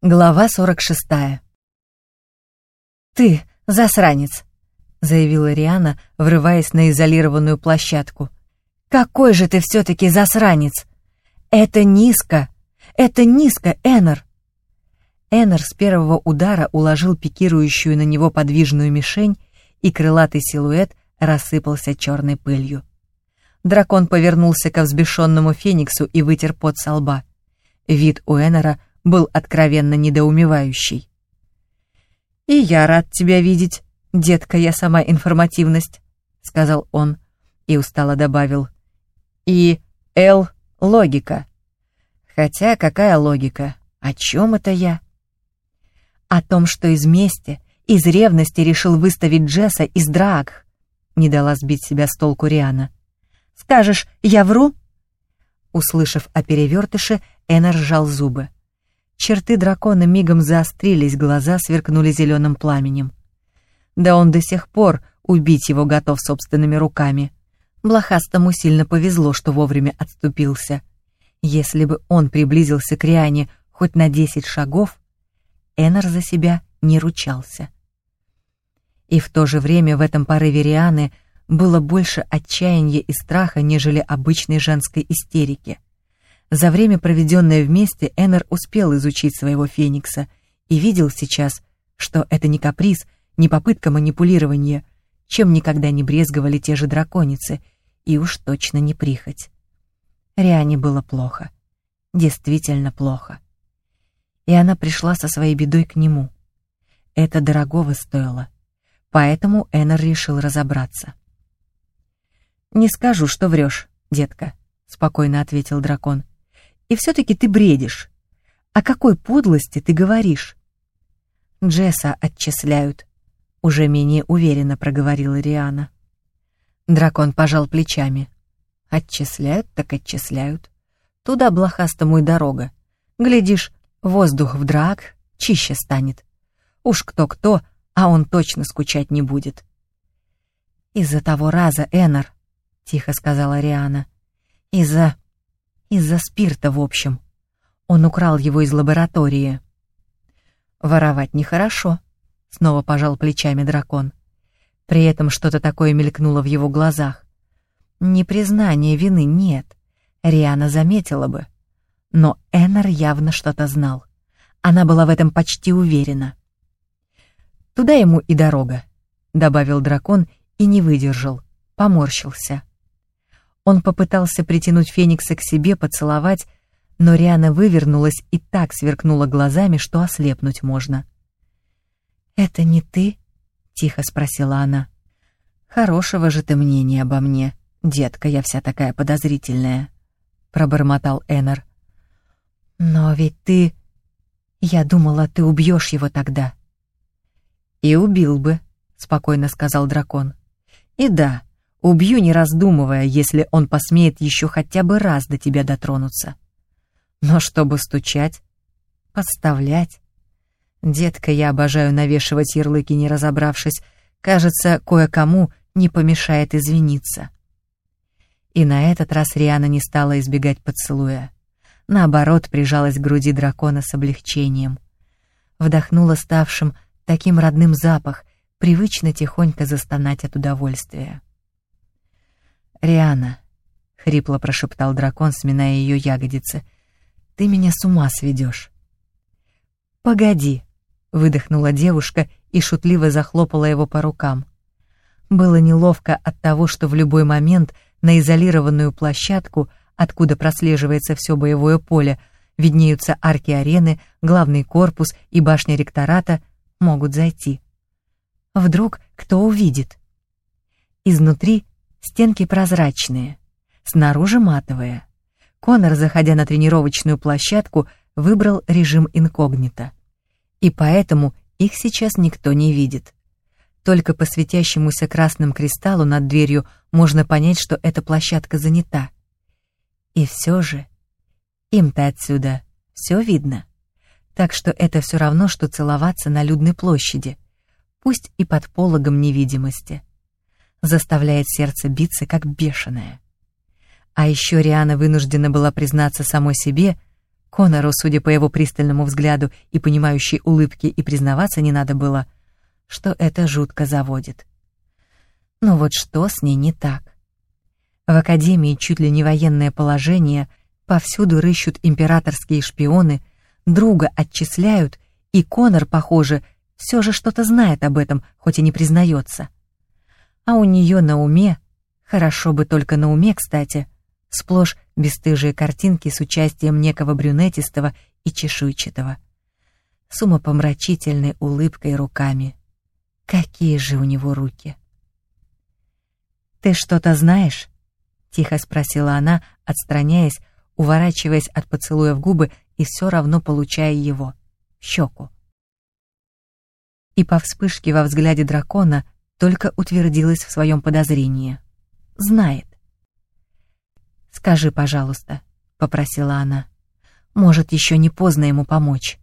Глава 46. «Ты засранец», — заявила Риана, врываясь на изолированную площадку. «Какой же ты все-таки засранец! Это низко! Это низко, Эннер!» Эннер с первого удара уложил пикирующую на него подвижную мишень, и крылатый силуэт рассыпался черной пылью. Дракон повернулся к взбешенному Фениксу и вытер пот со лба. Вид у Эннера был откровенно недоумевающий. «И я рад тебя видеть, детка, я сама информативность», — сказал он и устало добавил. «И Л — логика. Хотя какая логика? О чем это я?» «О том, что из мести, из ревности решил выставить Джесса из Драагх», — не дала сбить себя с толку Риана. «Скажешь, я вру?» Услышав о перевертыше, Эннер сжал зубы. Черты дракона мигом заострились, глаза сверкнули зеленым пламенем. Да он до сих пор убить его готов собственными руками. Блохастому сильно повезло, что вовремя отступился. Если бы он приблизился к Риане хоть на десять шагов, Эннер за себя не ручался. И в то же время в этом порыве Рианы было больше отчаяния и страха, нежели обычной женской истерики — за время, проведенное вместе, Эннер успел изучить своего Феникса и видел сейчас, что это не каприз, не попытка манипулирования, чем никогда не брезговали те же драконицы, и уж точно не прихоть. Риане было плохо. Действительно плохо. И она пришла со своей бедой к нему. Это дорогого стоило. Поэтому Эннер решил разобраться. «Не скажу, что врешь, детка», — спокойно ответил дракон. И все-таки ты бредишь. О какой подлости ты говоришь? Джесса отчисляют. Уже менее уверенно проговорила Риана. Дракон пожал плечами. Отчисляют, так отчисляют. Туда блохастому и дорога. Глядишь, воздух в драк чище станет. Уж кто-кто, а он точно скучать не будет. «Из-за того раза, Эннер», — тихо сказала Риана. «Из-за из-за спирта, в общем. Он украл его из лаборатории. Воровать нехорошо, снова пожал плечами дракон. При этом что-то такое мелькнуло в его глазах. Не признание вины нет. Риана заметила бы. Но Эннер явно что-то знал. Она была в этом почти уверена. «Туда ему и дорога», — добавил дракон и не выдержал, поморщился. Он попытался притянуть Феникса к себе, поцеловать, но Риана вывернулась и так сверкнула глазами, что ослепнуть можно. «Это не ты?» — тихо спросила она. «Хорошего же ты мнения обо мне, детка, я вся такая подозрительная», — пробормотал Эннер. «Но ведь ты... Я думала, ты убьешь его тогда». «И убил бы», — спокойно сказал дракон. «И да, Убью, не раздумывая, если он посмеет еще хотя бы раз до тебя дотронуться. Но чтобы стучать, подставлять... Детка, я обожаю навешивать ярлыки, не разобравшись. Кажется, кое-кому не помешает извиниться. И на этот раз Риана не стала избегать поцелуя. Наоборот, прижалась к груди дракона с облегчением. Вдохнула ставшим таким родным запах, привычно тихонько застонать от удовольствия. «Риана», — хрипло прошептал дракон, сминая ее ягодицы, — «ты меня с ума сведешь». «Погоди», — выдохнула девушка и шутливо захлопала его по рукам. Было неловко от того, что в любой момент на изолированную площадку, откуда прослеживается все боевое поле, виднеются арки арены, главный корпус и башня ректората, могут зайти. Вдруг кто увидит? Изнутри Стенки прозрачные, снаружи матовые. Конор, заходя на тренировочную площадку, выбрал режим инкогнито. И поэтому их сейчас никто не видит. Только по светящемуся красным кристаллу над дверью можно понять, что эта площадка занята. И все же им-то отсюда все видно. Так что это все равно, что целоваться на людной площади, пусть и под пологом невидимости заставляет сердце биться как бешеное. А еще Риана вынуждена была признаться самой себе, Конору, судя по его пристальному взгляду и понимающей улыбке, и признаваться не надо было, что это жутко заводит. Но вот что с ней не так? В Академии чуть ли не военное положение, повсюду рыщут императорские шпионы, друга отчисляют, и Конор, похоже, все же что-то знает об этом, хоть и не признается. А у нее на уме, хорошо бы только на уме, кстати, сплошь бесстыжие картинки с участием некого брюнетистого и чешуйчатого. С умопомрачительной улыбкой руками. Какие же у него руки! «Ты что-то знаешь?» — тихо спросила она, отстраняясь, уворачиваясь от поцелуя в губы и все равно получая его, в щеку. И по вспышке во взгляде дракона только утвердилась в своем подозрении. Знает. «Скажи, пожалуйста», — попросила она. «Может, еще не поздно ему помочь».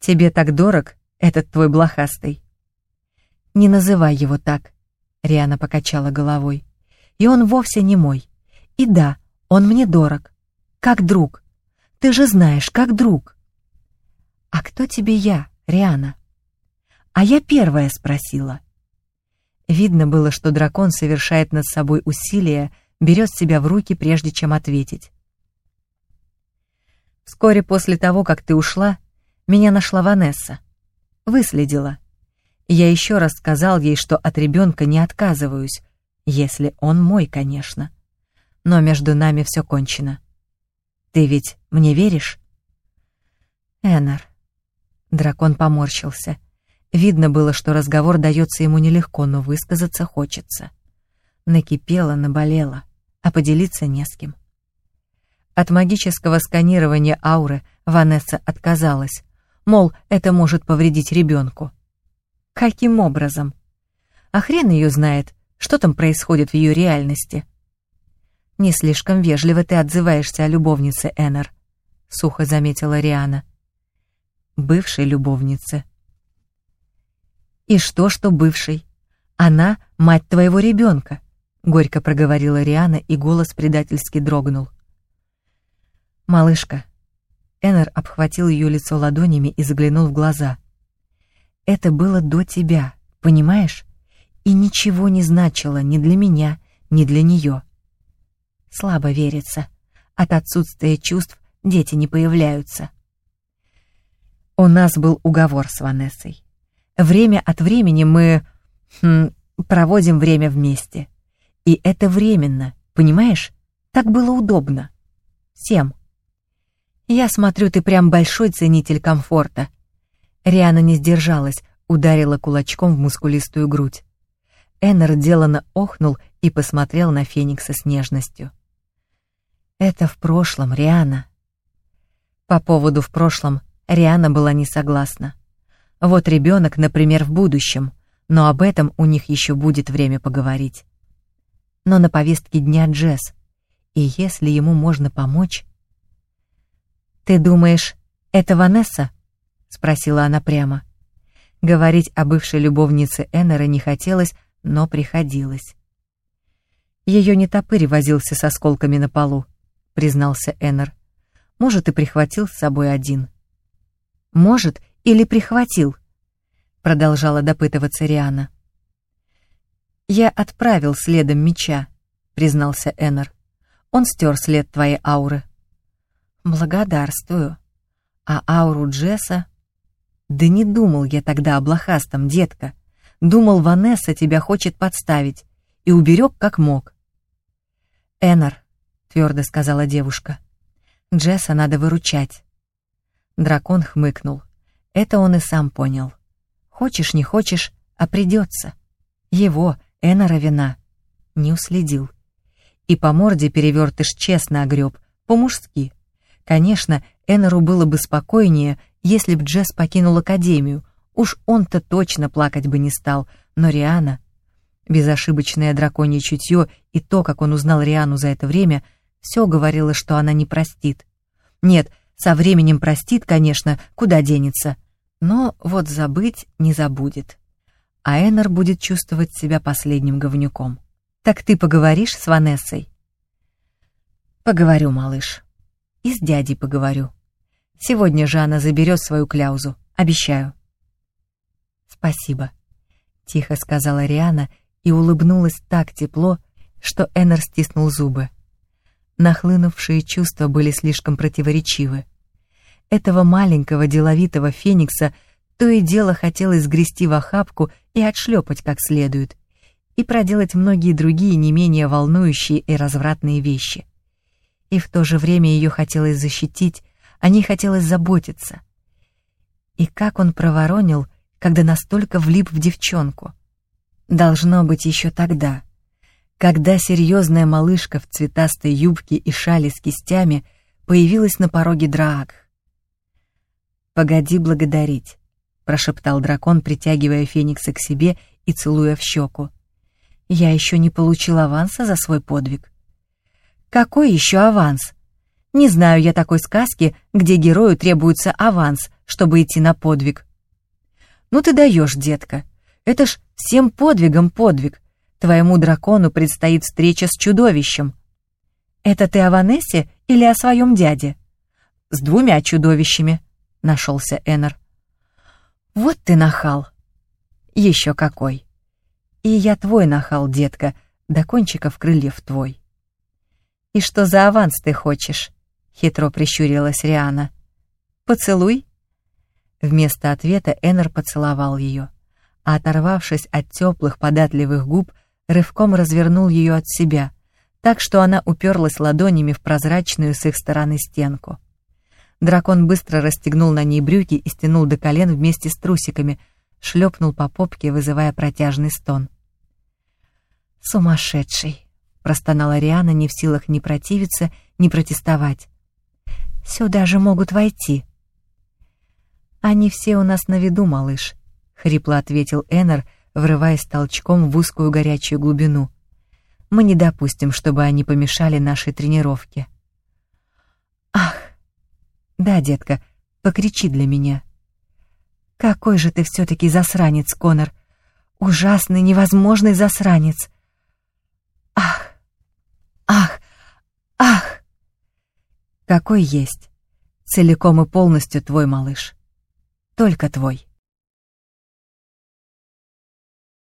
«Тебе так дорог этот твой блохастый?» «Не называй его так», — Риана покачала головой и он вовсе не мой. И да, он мне дорог. Как друг. Ты же знаешь, как друг. А кто тебе я, Риана? А я первая спросила. Видно было, что дракон совершает над собой усилие, берет себя в руки, прежде чем ответить. Вскоре после того, как ты ушла, меня нашла Ванесса. Выследила. Я еще раз сказал ей, что от ребенка не отказываюсь, если он мой, конечно. Но между нами все кончено. Ты ведь мне веришь? Эннер. Дракон поморщился. Видно было, что разговор дается ему нелегко, но высказаться хочется. Накипело, наболело, а поделиться не с кем. От магического сканирования ауры Ванесса отказалась, мол, это может повредить ребенку. Каким образом? А хрен ее знает, что там происходит в ее реальности? Не слишком вежливо ты отзываешься о любовнице Эннер, сухо заметила Риана. Бывшей любовнице. И что, что бывшей? Она мать твоего ребенка, горько проговорила Риана, и голос предательски дрогнул. Малышка. Эннер обхватил ее лицо ладонями и заглянул в глаза. Это было до тебя, понимаешь? и ничего не значило ни для меня, ни для нее. Слабо верится. От отсутствия чувств дети не появляются. У нас был уговор с Ванессой. Время от времени мы хм, проводим время вместе. И это временно, понимаешь? Так было удобно. Всем. Я смотрю, ты прям большой ценитель комфорта. Риана не сдержалась, ударила кулачком в мускулистую грудь. Эннер делано охнул и посмотрел на Феникса с нежностью. «Это в прошлом, Риана». По поводу «в прошлом» Риана была не согласна. Вот ребенок, например, в будущем, но об этом у них еще будет время поговорить. Но на повестке дня Джесс, и если ему можно помочь... «Ты думаешь, это Ванесса?» — спросила она прямо. Говорить о бывшей любовнице Эннера не хотелось, но приходилось. Ее не топырь возился с осколками на полу, признался Эннер. Может, и прихватил с собой один. Может, или прихватил, продолжала допытываться Риана. Я отправил следом меча, признался Эннер. Он стер след твоей ауры. Благодарствую. А ауру Джесса... Да не думал я тогда о блохастом, детка. Думал, Ванесса тебя хочет подставить, и уберег как мог. «Эннер», — твердо сказала девушка, — «Джесса надо выручать». Дракон хмыкнул. Это он и сам понял. Хочешь, не хочешь, а придется. Его, Эннера, вина. Не уследил. И по морде перевертыш честно огреб, по-мужски. Конечно, Эннеру было бы спокойнее, если б Джесс покинул Академию, Уж он-то точно плакать бы не стал, но Риана... Безошибочное драконье чутье и то, как он узнал Риану за это время, все говорило, что она не простит. Нет, со временем простит, конечно, куда денется, но вот забыть не забудет. А Эннер будет чувствовать себя последним говнюком. «Так ты поговоришь с Ванессой?» «Поговорю, малыш. и с дядей поговорю. Сегодня же она заберет свою кляузу, обещаю. Спасибо, тихо сказала Риана и улыбнулась так тепло, что Эннер стиснул зубы. Нахлынувшие чувства были слишком противоречивы. Этого маленького деловитого феникса то и дело хотелось сгрести в охапку и отшлепать как следует, и проделать многие другие не менее волнующие и развратные вещи. И в то же время ее хотелось защитить, о ней хотелось заботиться. И как он проворонил, когда настолько влип в девчонку. Должно быть еще тогда, когда серьезная малышка в цветастой юбке и шали с кистями появилась на пороге Драак. «Погоди благодарить», — прошептал дракон, притягивая Феникса к себе и целуя в щеку. «Я еще не получил аванса за свой подвиг». «Какой еще аванс? Не знаю я такой сказки, где герою требуется аванс, чтобы идти на подвиг». «Ну ты даешь, детка. Это ж всем подвигом подвиг. Твоему дракону предстоит встреча с чудовищем». «Это ты о Ванессе или о своем дяде?» «С двумя чудовищами», — нашелся Эннер. «Вот ты нахал!» «Еще какой!» «И я твой нахал, детка, до кончиков крыльев твой». «И что за аванс ты хочешь?» — хитро прищурилась Риана. «Поцелуй?» Вместо ответа Эннер поцеловал ее, а оторвавшись от теплых податливых губ, рывком развернул ее от себя, так что она уперлась ладонями в прозрачную с их стороны стенку. Дракон быстро расстегнул на ней брюки и стянул до колен вместе с трусиками, шлепнул по попке, вызывая протяжный стон. «Сумасшедший!» — простонала Риана, не в силах ни противиться, ни протестовать. «Сюда же могут войти!» «Они все у нас на виду, малыш», — хрипло ответил Эннер, врываясь толчком в узкую горячую глубину. «Мы не допустим, чтобы они помешали нашей тренировке». «Ах!» Да, детка, покричи для меня. Какой же ты все-таки засранец, Конор. Ужасный, невозможный засранец. Ах, ах, ах. Какой есть. Целиком и полностью твой малыш. Только твой.